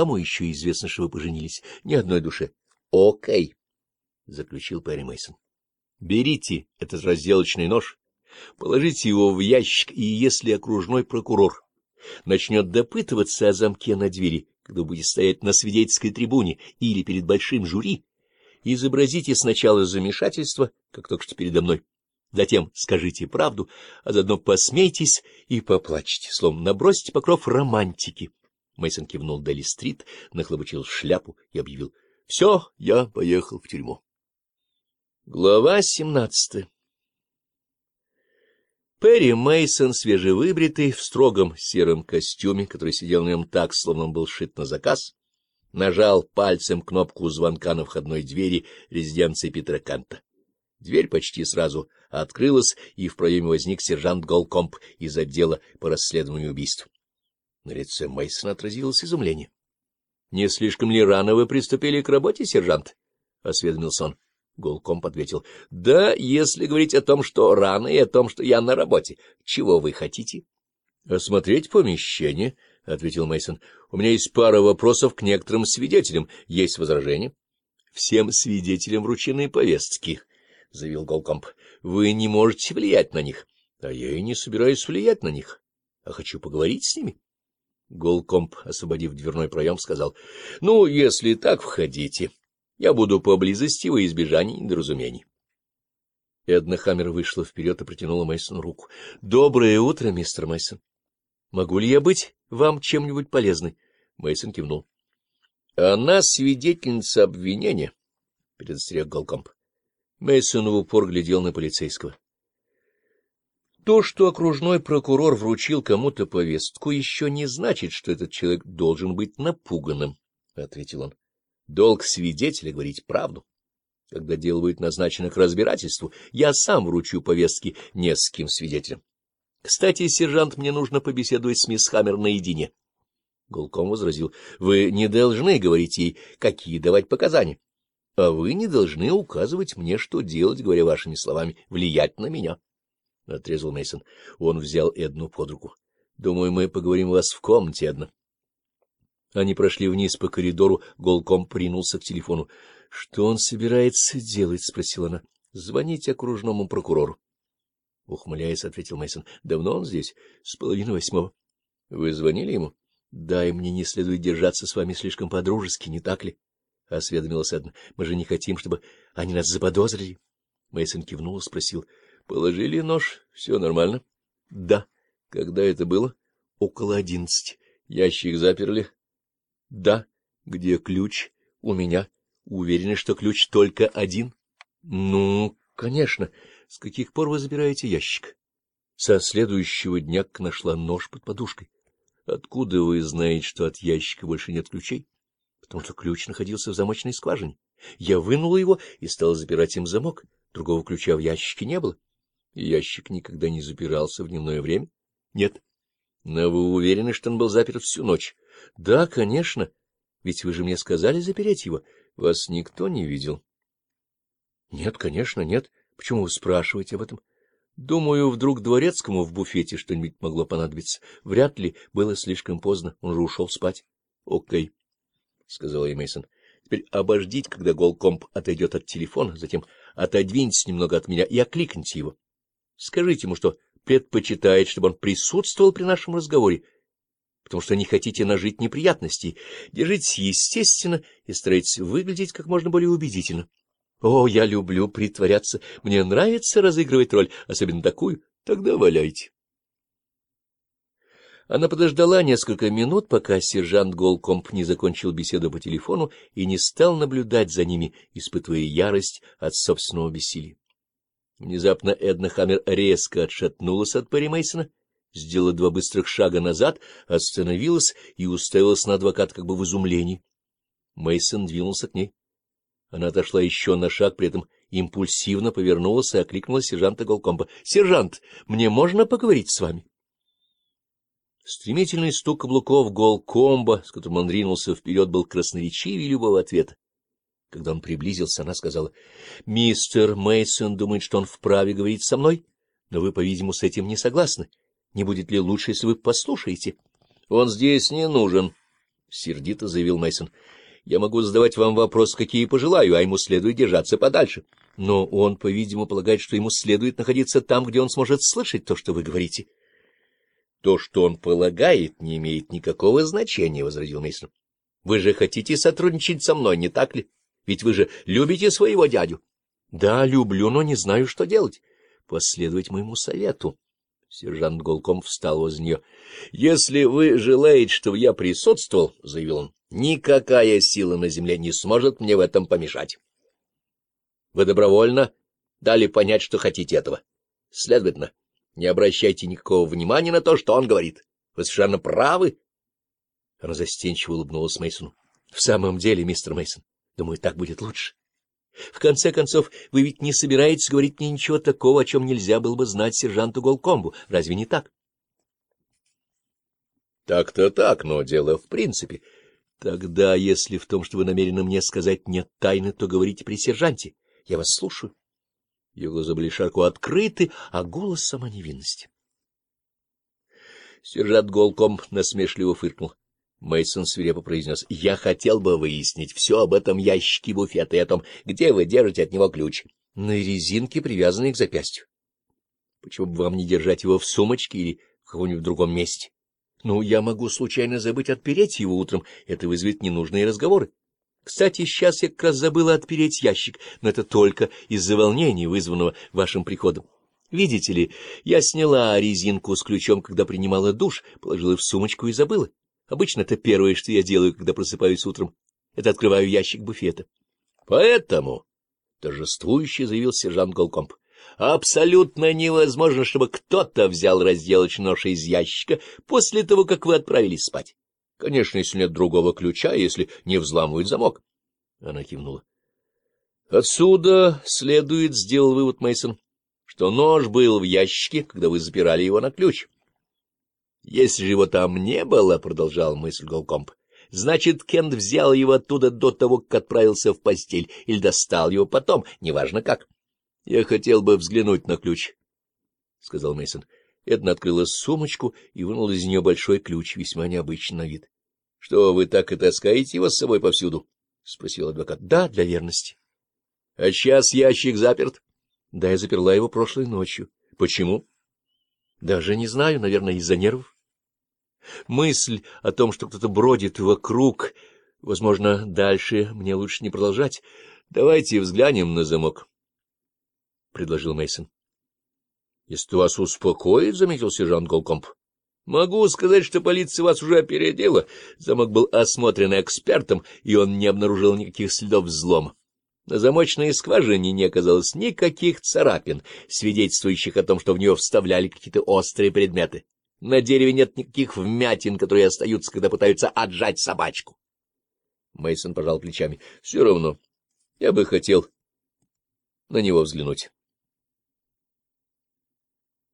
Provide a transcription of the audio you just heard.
Кому еще известно, что вы поженились? Ни одной душе. — Окей, — заключил Перри Мейсон. Берите этот разделочный нож, положите его в ящик, и если окружной прокурор начнет допытываться о замке на двери, когда будет стоять на свидетельской трибуне или перед большим жюри, изобразите сначала замешательство, как только что передо мной. Затем скажите правду, а заодно посмейтесь и поплачьте, словно набросите покров романтики. Мейсон кивнул Дели Стрит, нахлобучил шляпу и объявил. — Все, я поехал в тюрьму. Глава семнадцатая Перри Мейсон, свежевыбритый, в строгом сером костюме, который сидел на нем так, словно был шит на заказ, нажал пальцем кнопку звонка на входной двери резиденции Питера Канта. Дверь почти сразу открылась, и в проеме возник сержант Голкомп из отдела по расследованию убийств. На лице Мейсона отразилось изумление. — Не слишком ли рано вы приступили к работе, сержант? — осведомился он. Голком подветил. — Да, если говорить о том, что рано, и о том, что я на работе. Чего вы хотите? — Осмотреть помещение, — ответил Мейсон. У меня есть пара вопросов к некоторым свидетелям. Есть возражения? — Всем свидетелям вручены повестки, — заявил Голкомп. — Вы не можете влиять на них. — А я и не собираюсь влиять на них, а хочу поговорить с ними. — Голкомп, освободив дверной проем, сказал, — Ну, если так, входите. Я буду поблизости во избежание недоразумений. Эдна Хаммер вышла вперед и протянула Мейсону руку. — Доброе утро, мистер Мейсон. Могу ли я быть вам чем-нибудь полезной? Мейсон кивнул. — Она свидетельница обвинения, — предостерег Голкомп. Мейсон в упор глядел на полицейского. То, что окружной прокурор вручил кому-то повестку, еще не значит, что этот человек должен быть напуганным, — ответил он. Долг свидетеля говорить правду. Когда дело будет назначено к разбирательству, я сам вручу повестки нескольким свидетелям. Кстати, сержант, мне нужно побеседовать с мисс Хаммер наедине. Голком возразил. — Вы не должны говорить ей, какие давать показания. А вы не должны указывать мне, что делать, говоря вашими словами, влиять на меня отрезал Мейсон. Он взял Эдну под руку. — Думаю, мы поговорим у вас в комнате, Эдна. Они прошли вниз по коридору, голком принулся к телефону. — Что он собирается делать? — спросила она. — Звонить окружному прокурору. Ухмыляясь, ответил Мейсон. Давно он здесь? — С половины восьмого. — Вы звонили ему? — Да, и мне не следует держаться с вами слишком по-дружески, не так ли? — осведомилась Эдна. — Мы же не хотим, чтобы они нас заподозрили. Мейсон кивнул и спросил — Положили нож. Все нормально. Да. Когда это было? Около одиннадцати. Ящик заперли. Да. Где ключ? У меня. Уверены, что ключ только один? Ну, конечно. С каких пор вы забираете ящик? Со следующего дня нашла нож под подушкой. Откуда вы знаете, что от ящика больше нет ключей? Потому что ключ находился в замочной скважине. Я вынула его и стала запирать им замок. Другого ключа в ящике не было. Ящик никогда не запирался в дневное время? Нет. Но вы уверены, что он был заперт всю ночь? Да, конечно. Ведь вы же мне сказали запереть его. Вас никто не видел. Нет, конечно, нет. Почему вы спрашиваете об этом? Думаю, вдруг дворецкому в буфете что-нибудь могло понадобиться. Вряд ли было слишком поздно, он же ушел спать. Окей, сказал ей Мейсон. Теперь обождите, когда голкомп отойдет от телефона, затем отодвиньтесь немного от меня и окликните его. Скажите ему, что предпочитает, чтобы он присутствовал при нашем разговоре, потому что не хотите нажить неприятностей. Держитесь естественно и старайтесь выглядеть как можно более убедительно. О, я люблю притворяться, мне нравится разыгрывать роль, особенно такую, тогда валяйте. Она подождала несколько минут, пока сержант Голкомп не закончил беседу по телефону и не стал наблюдать за ними, испытывая ярость от собственного бессилия. Внезапно Эдна Хаммер резко отшатнулась от Перри Мейсона, сделала два быстрых шага назад, остановилась и уставилась на адвоката как бы в изумлении. Мейсон двинулся к ней. Она отошла еще на шаг, при этом импульсивно повернулась и окликнула сержанта Голкомба. — Сержант, мне можно поговорить с вами? Стремительный стук каблуков Голкомба, с которым он ринулся вперед, был красноречивее любого ответа. Когда он приблизился, она сказала, — Мистер Мейсон думает, что он вправе говорить со мной, но вы, по-видимому, с этим не согласны. Не будет ли лучше, если вы послушаете? — Он здесь не нужен, — сердито заявил Мейсон. Я могу задавать вам вопрос, какие пожелаю, а ему следует держаться подальше. Но он, по-видимому, полагает, что ему следует находиться там, где он сможет слышать то, что вы говорите. — То, что он полагает, не имеет никакого значения, — возразил Мейсон. Вы же хотите сотрудничать со мной, не так ли? — ведь вы же любите своего дядю. Да, люблю, но не знаю, что делать. Последовать моему совету. Сержант Голком встал возле нее. — Если вы желаете, чтобы я присутствовал, — заявил он, — никакая сила на земле не сможет мне в этом помешать. Вы добровольно дали понять, что хотите этого. Следовательно, не обращайте никакого внимания на то, что он говорит. Вы совершенно правы. Она застенчиво улыбнулась Мейсону. В самом деле, мистер Мейсон, Думаю, так будет лучше. В конце концов, вы ведь не собираетесь говорить мне ничего такого, о чем нельзя было бы знать сержанту Голкомбу. Разве не так? Так-то так, но дело в принципе. Тогда, если в том, что вы намерены мне сказать, нет тайны, то говорите при сержанте. Я вас слушаю. Его глаза были широко открыты, а голос — сама невинность. Сержант Голком насмешливо фыркнул. Мейсон свирепо произнес. — Я хотел бы выяснить все об этом ящике буфета и о том, где вы держите от него ключ. На резинке, привязанной к запястью. Почему бы вам не держать его в сумочке или в каком-нибудь другом месте? Ну, я могу случайно забыть отпереть его утром. Это вызовет ненужные разговоры. Кстати, сейчас я как раз забыла отпереть ящик, но это только из-за волнения, вызванного вашим приходом. Видите ли, я сняла резинку с ключом, когда принимала душ, положила в сумочку и забыла. Обычно это первое, что я делаю, когда просыпаюсь утром. Это открываю ящик буфета. Поэтому, — торжествующе заявил сержант Голкомп, — абсолютно невозможно, чтобы кто-то взял разделочный нож из ящика после того, как вы отправились спать. Конечно, если нет другого ключа, если не взламывают замок. Она кивнула. Отсюда следует, — сделал вывод Мейсон, что нож был в ящике, когда вы запирали его на ключ. — если же его там не было, — продолжал мысль Голкомп, — значит, Кент взял его оттуда до того, как отправился в постель, или достал его потом, неважно как. — Я хотел бы взглянуть на ключ, — сказал Мейсон. Эдна открыла сумочку и вынула из нее большой ключ, весьма необычный на вид. — Что, вы так и таскаете его с собой повсюду? — спросил адвокат. — Да, для верности. — А сейчас ящик заперт. — Да, я заперла его прошлой ночью. — Почему? — даже не знаю, наверное, из-за нервов. Мысль о том, что кто-то бродит вокруг, возможно, дальше мне лучше не продолжать. Давайте взглянем на замок, — предложил мейсон Если вас успокоит, — заметил сержант Голкомп. — Могу сказать, что полиция вас уже опередила. Замок был осмотрен экспертом, и он не обнаружил никаких следов взлома. На замочной скважине не оказалось никаких царапин, свидетельствующих о том, что в нее вставляли какие-то острые предметы. На дереве нет никаких вмятин, которые остаются, когда пытаются отжать собачку. Мейсон пожал плечами. — Все равно. Я бы хотел на него взглянуть.